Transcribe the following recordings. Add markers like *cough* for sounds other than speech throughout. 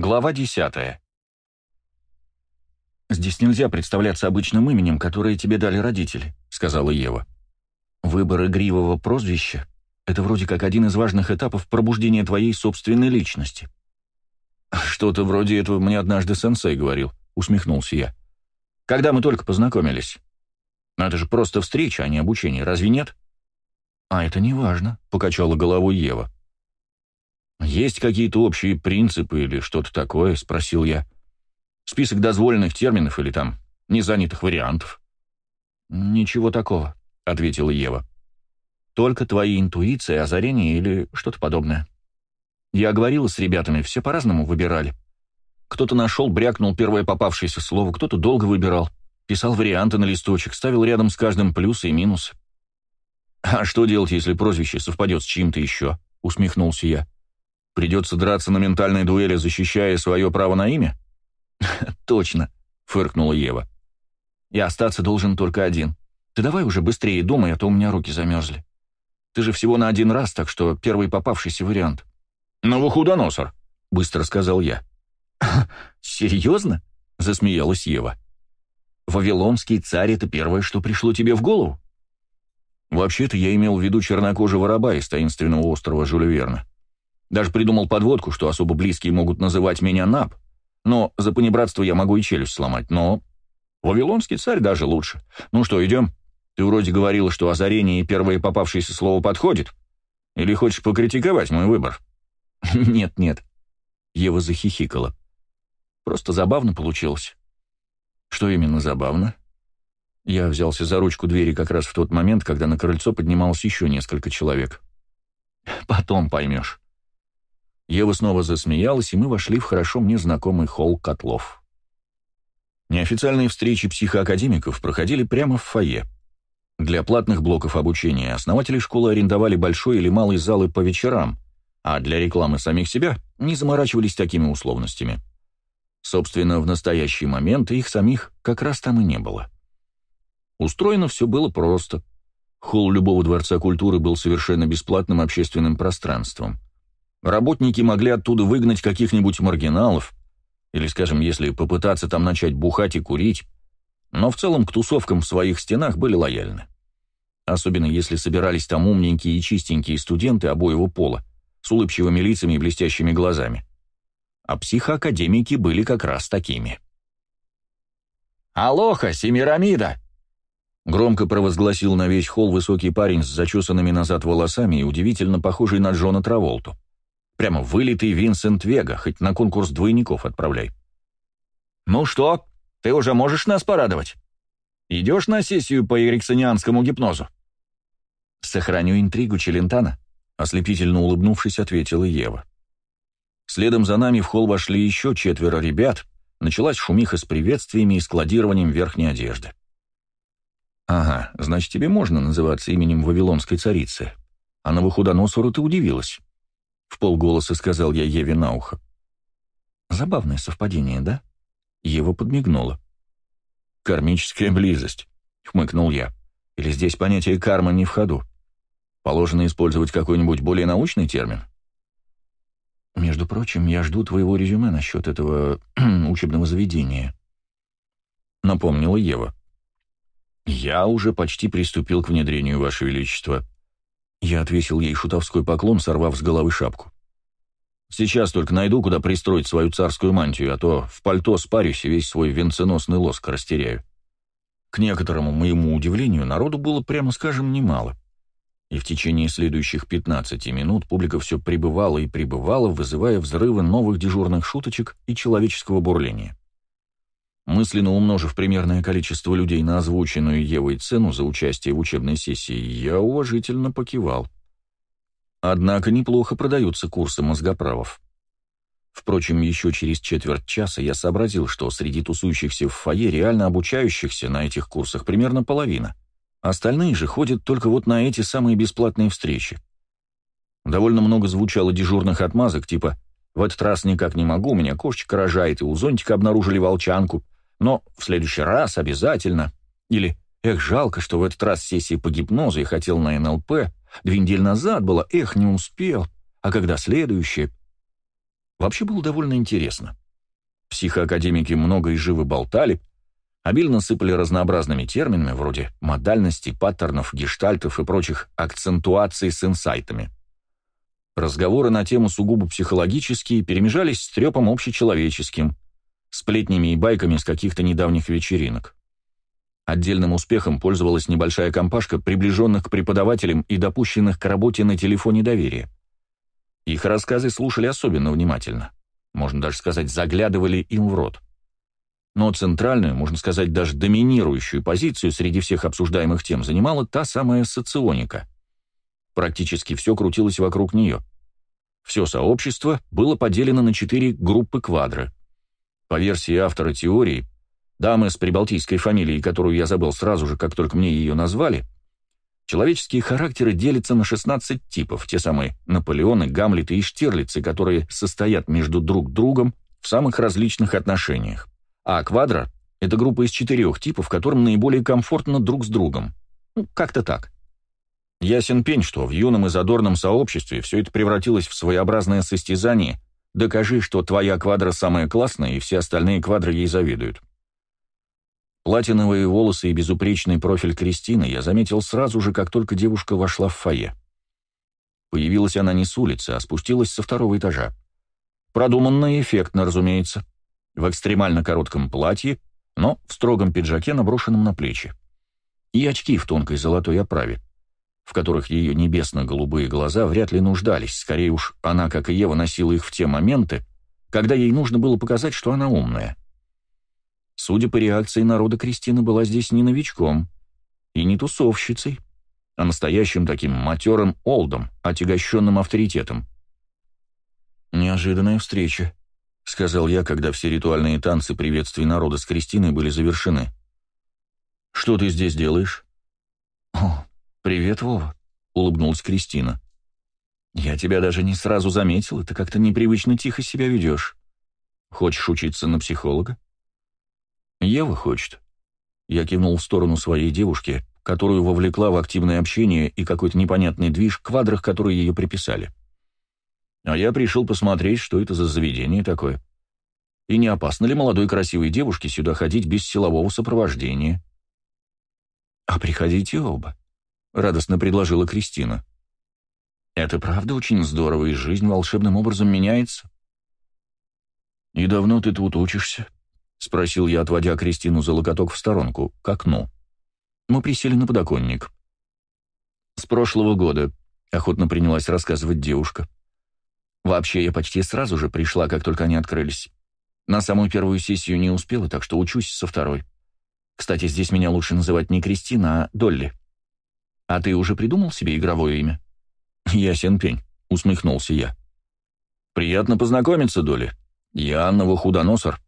Глава 10. «Здесь нельзя представляться обычным именем, которое тебе дали родители», — сказала Ева. «Выбор игривого прозвища — это вроде как один из важных этапов пробуждения твоей собственной личности». «Что-то вроде этого мне однажды сенсей говорил», — усмехнулся я. «Когда мы только познакомились. Это же просто встреча, а не обучение, разве нет?» «А это не важно», — покачала головой Ева. «Есть какие-то общие принципы или что-то такое?» — спросил я. «Список дозволенных терминов или там незанятых вариантов?» «Ничего такого», — ответила Ева. «Только твои интуиции, озарения или что-то подобное. Я говорила с ребятами, все по-разному выбирали. Кто-то нашел, брякнул первое попавшееся слово, кто-то долго выбирал, писал варианты на листочек, ставил рядом с каждым плюсы и минусы. «А что делать, если прозвище совпадет с чьим-то еще?» — усмехнулся я. «Придется драться на ментальной дуэли, защищая свое право на имя?» *laughs* «Точно», — фыркнула Ева. «И остаться должен только один. Ты давай уже быстрее думай, а то у меня руки замерзли. Ты же всего на один раз, так что первый попавшийся вариант». «Новохудоносор», — быстро сказал я. *laughs* «Серьезно?» — засмеялась Ева. «Вавилонский царь — это первое, что пришло тебе в голову?» Вообще-то я имел в виду чернокожего раба из таинственного острова Жюля Верна. Даже придумал подводку, что особо близкие могут называть меня Наб, но за понебратство я могу и челюсть сломать, но... Вавилонский царь даже лучше. Ну что, идем? Ты вроде говорила, что озарение и первое попавшееся слово подходит. Или хочешь покритиковать мой выбор? *laughs* Нет-нет. Ева захихикала. Просто забавно получилось. Что именно забавно? Я взялся за ручку двери как раз в тот момент, когда на крыльцо поднималось еще несколько человек. «Потом поймешь». Ева снова засмеялась, и мы вошли в хорошо мне знакомый холл котлов. Неофициальные встречи психоакадемиков проходили прямо в фойе. Для платных блоков обучения основатели школы арендовали большой или малый залы по вечерам, а для рекламы самих себя не заморачивались такими условностями. Собственно, в настоящий момент их самих как раз там и не было. Устроено все было просто. Холл любого дворца культуры был совершенно бесплатным общественным пространством. Работники могли оттуда выгнать каких-нибудь маргиналов, или, скажем, если попытаться там начать бухать и курить, но в целом к тусовкам в своих стенах были лояльны. Особенно если собирались там умненькие и чистенькие студенты обоего пола, с улыбчивыми лицами и блестящими глазами. А психоакадемики были как раз такими. «Алоха, Семирамида!» Громко провозгласил на весь холл высокий парень с зачесанными назад волосами и удивительно похожий на Джона Траволту. Прямо вылитый Винсент Вега, хоть на конкурс двойников отправляй. «Ну что, ты уже можешь нас порадовать? Идешь на сессию по эриксонианскому гипнозу?» «Сохраню интригу Челентана», — ослепительно улыбнувшись, ответила Ева. Следом за нами в холл вошли еще четверо ребят, началась шумиха с приветствиями и складированием верхней одежды. «Ага, значит, тебе можно называться именем Вавилонской царицы. А на Навуходоносору ты удивилась». В полголоса сказал я Еве на ухо. «Забавное совпадение, да?» Ева подмигнула. «Кармическая близость», — хмыкнул я. «Или здесь понятие карма не в ходу? Положено использовать какой-нибудь более научный термин?» «Между прочим, я жду твоего резюме насчет этого *clears throat* учебного заведения», — напомнила Ева. «Я уже почти приступил к внедрению, Ваше Величество». Я отвесил ей шутовской поклон, сорвав с головы шапку. «Сейчас только найду, куда пристроить свою царскую мантию, а то в пальто спарюсь и весь свой венценосный лоск растеряю». К некоторому моему удивлению, народу было, прямо скажем, немало. И в течение следующих 15 минут публика все прибывала и прибывала, вызывая взрывы новых дежурных шуточек и человеческого бурления. Мысленно умножив примерное количество людей на озвученную Евой цену за участие в учебной сессии, я уважительно покивал. Однако неплохо продаются курсы мозгоправов. Впрочем, еще через четверть часа я сообразил, что среди тусующихся в фойе реально обучающихся на этих курсах примерно половина. Остальные же ходят только вот на эти самые бесплатные встречи. Довольно много звучало дежурных отмазок, типа «В этот раз никак не могу, у меня кошечка рожает, и у зонтика обнаружили волчанку», но в следующий раз обязательно. Или «Эх, жалко, что в этот раз сессия по гипнозу я хотел на НЛП. Две недели назад было, эх, не успел. А когда следующее?» Вообще было довольно интересно. Психоакадемики много и живо болтали, обильно сыпали разнообразными терминами, вроде модальностей, паттернов, гештальтов и прочих акцентуаций с инсайтами. Разговоры на тему сугубо психологические перемежались с трепом общечеловеческим, сплетнями и байками с каких-то недавних вечеринок. Отдельным успехом пользовалась небольшая компашка приближенных к преподавателям и допущенных к работе на телефоне доверия. Их рассказы слушали особенно внимательно. Можно даже сказать, заглядывали им в рот. Но центральную, можно сказать, даже доминирующую позицию среди всех обсуждаемых тем занимала та самая соционика. Практически все крутилось вокруг нее. Все сообщество было поделено на четыре группы квадры. По версии автора теории, дамы с прибалтийской фамилией, которую я забыл сразу же, как только мне ее назвали, Человеческие характеры делятся на 16 типов, те самые Наполеоны, Гамлеты и Штирлицы, которые состоят между друг другом в самых различных отношениях. А квадра — это группа из четырех типов, которым наиболее комфортно друг с другом. Ну, как-то так. Ясен пень, что в юном и задорном сообществе все это превратилось в своеобразное состязание «докажи, что твоя квадра самая классная, и все остальные квадры ей завидуют». Платиновые волосы и безупречный профиль Кристины я заметил сразу же, как только девушка вошла в фойе. Появилась она не с улицы, а спустилась со второго этажа. Продуманно и эффектно, разумеется. В экстремально коротком платье, но в строгом пиджаке, наброшенном на плечи. И очки в тонкой золотой оправе, в которых ее небесно-голубые глаза вряд ли нуждались, скорее уж она, как и Ева, носила их в те моменты, когда ей нужно было показать, что она умная. Судя по реакции народа, Кристина была здесь не новичком и не тусовщицей, а настоящим таким матерым олдом, отягощенным авторитетом. «Неожиданная встреча», — сказал я, когда все ритуальные танцы приветствий народа с Кристиной были завершены. «Что ты здесь делаешь?» «О, привет, Вова», — улыбнулась Кристина. «Я тебя даже не сразу заметил, ты как-то непривычно тихо себя ведешь. Хочешь учиться на психолога?» «Ева хочет». Я кивнул в сторону своей девушки, которую вовлекла в активное общение и какой-то непонятный движ квадрах, которые ее приписали. А я пришел посмотреть, что это за заведение такое. И не опасно ли молодой красивой девушке сюда ходить без силового сопровождения? «А приходите оба», — радостно предложила Кристина. «Это правда очень здорово, и жизнь волшебным образом меняется». «И давно ты тут учишься?» — спросил я, отводя Кристину за локоток в сторонку, к окну. Мы присели на подоконник. «С прошлого года», — охотно принялась рассказывать девушка. «Вообще, я почти сразу же пришла, как только они открылись. На самую первую сессию не успела, так что учусь со второй. Кстати, здесь меня лучше называть не Кристина, а Долли. А ты уже придумал себе игровое имя?» «Ясен пень», — усмехнулся я. «Приятно познакомиться, Долли. Я Анна Вахудоносор,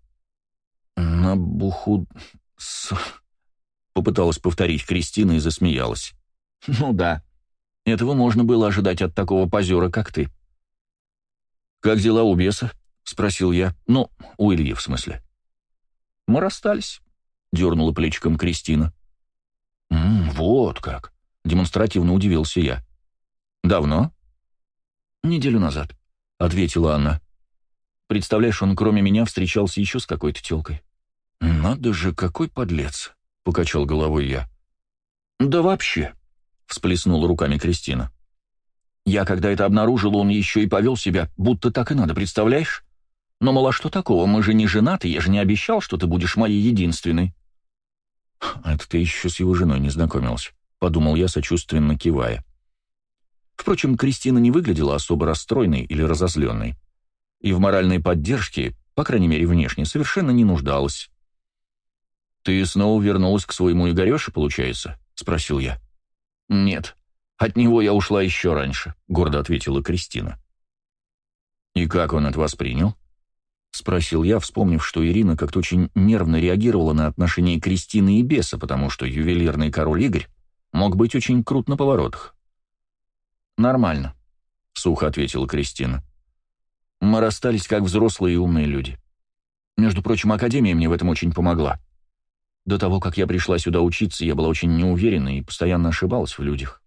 «На буху... с...» — попыталась повторить Кристина и засмеялась. «Ну да. Этого можно было ожидать от такого позера, как ты». «Как дела у беса?» — спросил я. «Ну, у Ильи, в смысле». «Мы расстались», — дернула плечиком Кристина. «М -м, «Вот как!» — демонстративно удивился я. «Давно?» «Неделю назад», — ответила Анна. «Представляешь, он кроме меня встречался еще с какой-то телкой». «Надо же, какой подлец!» — покачал головой я. «Да вообще!» — всплеснула руками Кристина. «Я, когда это обнаружила, он еще и повел себя, будто так и надо, представляешь? Но, мало, что такого, мы же не женаты, я же не обещал, что ты будешь моей единственной». «Это ты еще с его женой не знакомился», — подумал я, сочувственно кивая. Впрочем, Кристина не выглядела особо расстроенной или разозленной. И в моральной поддержке, по крайней мере внешне, совершенно не нуждалась. «Ты снова вернулась к своему Игореше, получается?» — спросил я. «Нет, от него я ушла еще раньше», — гордо ответила Кристина. «И как он от вас принял?» — спросил я, вспомнив, что Ирина как-то очень нервно реагировала на отношения Кристины и Беса, потому что ювелирный король Игорь мог быть очень крут на поворотах. «Нормально», — сухо ответила Кристина. «Мы расстались как взрослые и умные люди. Между прочим, Академия мне в этом очень помогла. До того, как я пришла сюда учиться, я была очень неуверена и постоянно ошибалась в людях.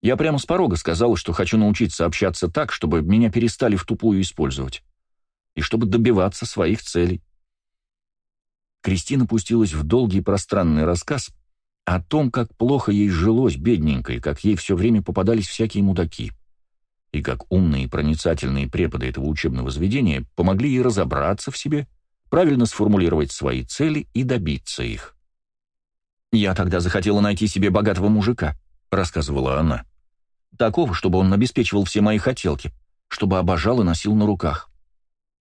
Я прямо с порога сказала, что хочу научиться общаться так, чтобы меня перестали в тупую использовать. и чтобы добиваться своих целей. Кристина пустилась в долгий пространный рассказ о том, как плохо ей жилось бедненькой, как ей все время попадались всякие мудаки, и как умные и проницательные преподы этого учебного заведения помогли ей разобраться в себе, правильно сформулировать свои цели и добиться их. «Я тогда захотела найти себе богатого мужика», — рассказывала она. «Такого, чтобы он обеспечивал все мои хотелки, чтобы обожал и носил на руках.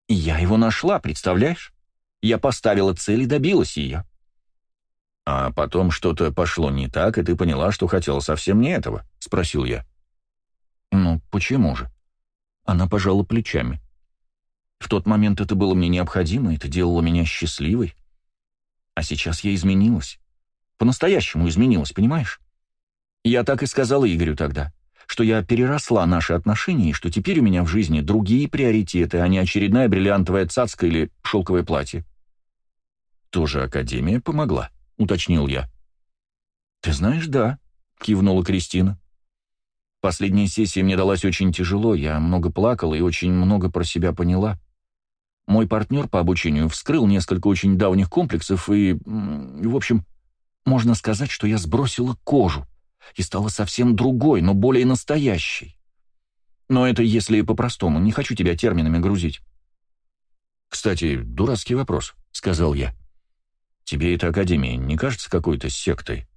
Я его нашла, представляешь? Я поставила цель и добилась ее». «А потом что-то пошло не так, и ты поняла, что хотела совсем не этого?» — спросил я. «Ну, почему же?» Она пожала плечами. «В тот момент это было мне необходимо, это делало меня счастливой. А сейчас я изменилась. По-настоящему изменилась, понимаешь? Я так и сказала Игорю тогда, что я переросла наши отношения, и что теперь у меня в жизни другие приоритеты, а не очередная бриллиантовая цацка или шелковое платье. «Тоже Академия помогла», — уточнил я. «Ты знаешь, да», — кивнула Кристина. «Последняя сессия мне далась очень тяжело, я много плакала и очень много про себя поняла. Мой партнер по обучению вскрыл несколько очень давних комплексов и, в общем, можно сказать, что я сбросила кожу и стала совсем другой, но более настоящей. Но это если по-простому, не хочу тебя терминами грузить. «Кстати, дурацкий вопрос», — сказал я. «Тебе эта академия не кажется какой-то сектой?»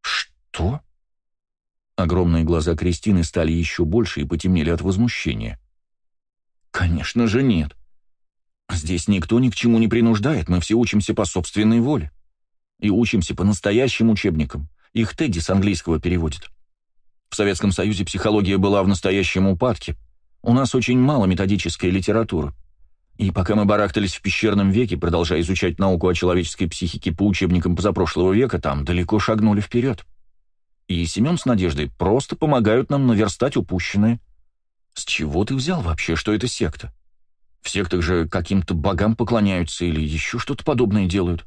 «Что?» Огромные глаза Кристины стали еще больше и потемнели от возмущения. «Конечно же нет. Здесь никто ни к чему не принуждает, мы все учимся по собственной воле и учимся по настоящим учебникам. Их Тедди с английского переводит. В Советском Союзе психология была в настоящем упадке. У нас очень мало методической литературы. И пока мы барахтались в пещерном веке, продолжая изучать науку о человеческой психике по учебникам позапрошлого века, там далеко шагнули вперед. И Семен с Надеждой просто помогают нам наверстать упущенное. С чего ты взял вообще, что это секта? В сектах же каким-то богам поклоняются или еще что-то подобное делают.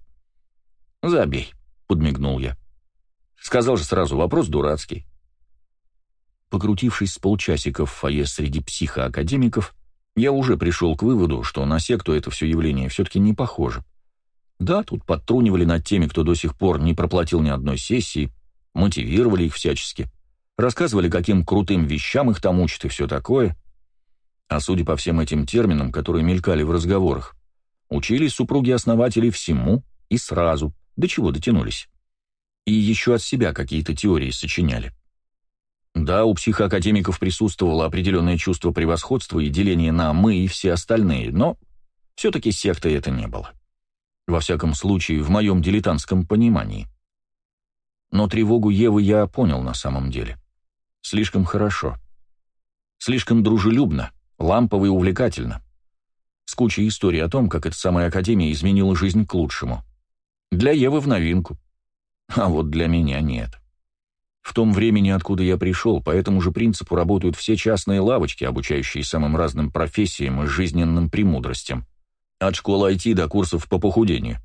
«Забей», — подмигнул я. Сказал же сразу, вопрос дурацкий. Покрутившись с полчасика в фойе среди психоакадемиков, я уже пришел к выводу, что на секту это все явление все-таки не похоже. Да, тут подтрунивали над теми, кто до сих пор не проплатил ни одной сессии, мотивировали их всячески, рассказывали, каким крутым вещам их там учат и все такое. А судя по всем этим терминам, которые мелькали в разговорах, учились супруги основателей всему и сразу, до чего дотянулись. И еще от себя какие-то теории сочиняли. Да, у психоакадемиков присутствовало определенное чувство превосходства и деления на «мы» и все остальные, но все-таки сектой это не было. Во всяком случае, в моем дилетантском понимании. Но тревогу Евы я понял на самом деле. Слишком хорошо. Слишком дружелюбно, лампово и увлекательно. С кучей историй о том, как эта самая Академия изменила жизнь к лучшему. Для Евы в новинку. А вот для меня нет. В том времени, откуда я пришел, по этому же принципу работают все частные лавочки, обучающие самым разным профессиям и жизненным премудростям. От школы IT до курсов по похудению.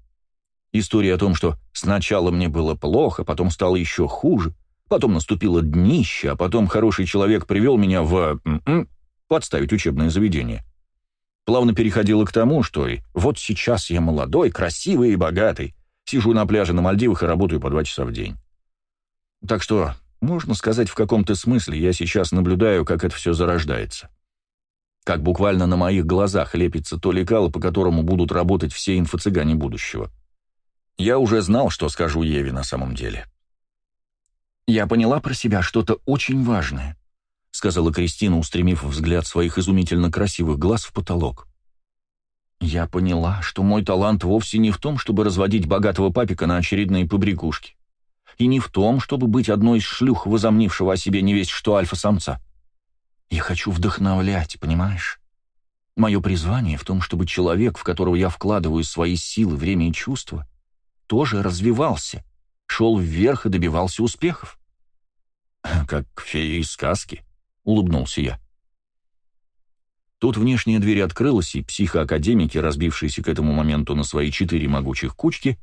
История о том, что сначала мне было плохо, потом стало еще хуже, потом наступило днище, а потом хороший человек привел меня в... М-м, подставить учебное заведение. Плавно переходило к тому, что и вот сейчас я молодой, красивый и богатый, Сижу на пляже на Мальдивах и работаю по два часа в день. Так что, можно сказать, в каком-то смысле я сейчас наблюдаю, как это все зарождается. Как буквально на моих глазах лепится то лекало, по которому будут работать все инфо-цыгане будущего. Я уже знал, что скажу Еве на самом деле. «Я поняла про себя что-то очень важное», — сказала Кристина, устремив взгляд своих изумительно красивых глаз в потолок. Я поняла, что мой талант вовсе не в том, чтобы разводить богатого папика на очередные побрякушки. И не в том, чтобы быть одной из шлюх, возомнившего о себе невесть что альфа-самца. Я хочу вдохновлять, понимаешь? Мое призвание в том, чтобы человек, в которого я вкладываю свои силы, время и чувства, тоже развивался, шел вверх и добивался успехов. «Как фея из сказки», — улыбнулся я. Тут внешняя дверь открылась, и психоакадемики, разбившиеся к этому моменту на свои четыре могучих кучки,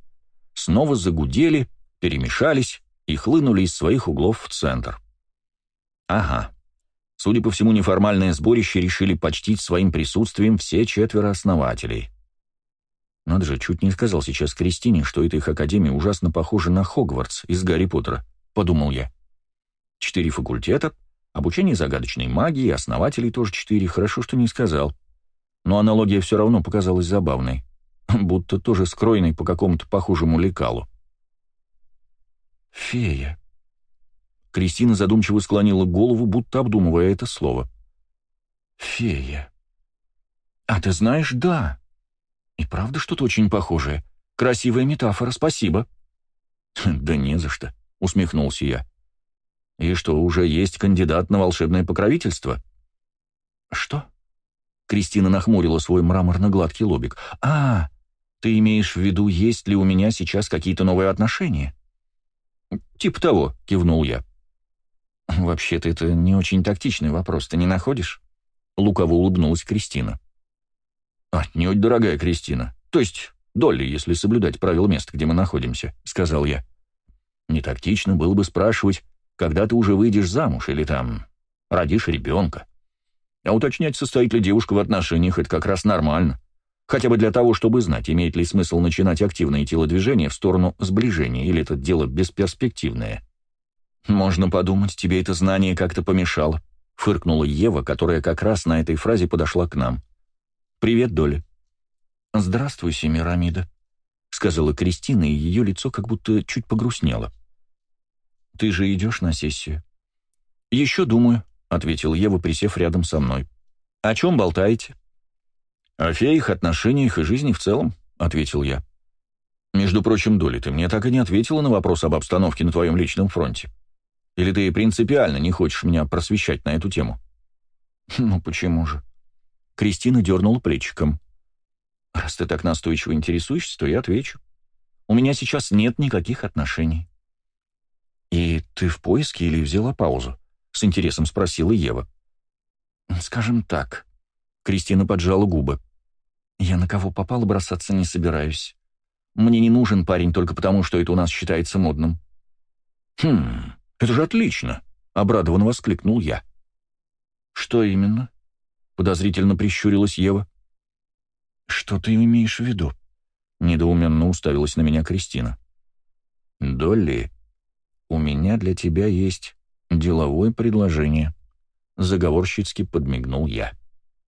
снова загудели, перемешались и хлынули из своих углов в центр. Ага. Судя по всему, неформальное сборище решили почтить своим присутствием все четверо основателей. Надо же, чуть не сказал сейчас Кристине, что эта их академия ужасно похожа на Хогвартс из Гарри Поттера, подумал я. Четыре факультета, обучение загадочной магии, основателей тоже четыре, хорошо, что не сказал. Но аналогия все равно показалась забавной, будто тоже скроенной по какому-то похожему лекалу. «Фея», Кристина задумчиво склонила голову, будто обдумывая это слово. «Фея». «А ты знаешь, да. И правда что-то очень похожее. Красивая метафора, спасибо». «Да не за что», — усмехнулся я. «И что, уже есть кандидат на волшебное покровительство?» «Что?» Кристина нахмурила свой мраморно-гладкий лобик. «А, ты имеешь в виду, есть ли у меня сейчас какие-то новые отношения?» «Типа того», — кивнул я. «Вообще-то это не очень тактичный вопрос, ты не находишь?» Лукаво улыбнулась Кристина. «Отнюдь, дорогая Кристина. То есть Долли, если соблюдать правила места, где мы находимся», — сказал я. «Не тактично было бы спрашивать, когда ты уже выйдешь замуж или там родишь ребенка. А уточнять, состоит ли девушка в отношениях, это как раз нормально. Хотя бы для того, чтобы знать, имеет ли смысл начинать активные телодвижения в сторону сближения, или это дело бесперспективное». «Можно подумать, тебе это знание как-то помешало», — фыркнула Ева, которая как раз на этой фразе подошла к нам. «Привет, Доля». «Здравствуй, Семирамида», — сказала Кристина, и ее лицо как будто чуть погрустнело. «Ты же идешь на сессию?» «Еще думаю», — ответил Ева, присев рядом со мной. «О чем болтаете?» «О феях, отношениях и жизни в целом», — ответил я. «Между прочим, Доля, ты мне так и не ответила на вопрос об обстановке на твоем личном фронте. Или ты принципиально не хочешь меня просвещать на эту тему?» «Ну почему же?» Кристина дернула плечиком. «Раз ты так настойчиво интересуешься, то я отвечу. У меня сейчас нет никаких отношений». «И ты в поиске или взяла паузу?» — с интересом спросила Ева. «Скажем так». Кристина поджала губы. «Я на кого попала бросаться не собираюсь. Мне не нужен парень только потому, что это у нас считается модным». «Хм, это же отлично!» — обрадованно воскликнул я. «Что именно?» — подозрительно прищурилась Ева. «Что ты имеешь в виду?» — недоуменно уставилась на меня Кристина. «Долли, у меня для тебя есть деловое предложение», — заговорщицки подмигнул я.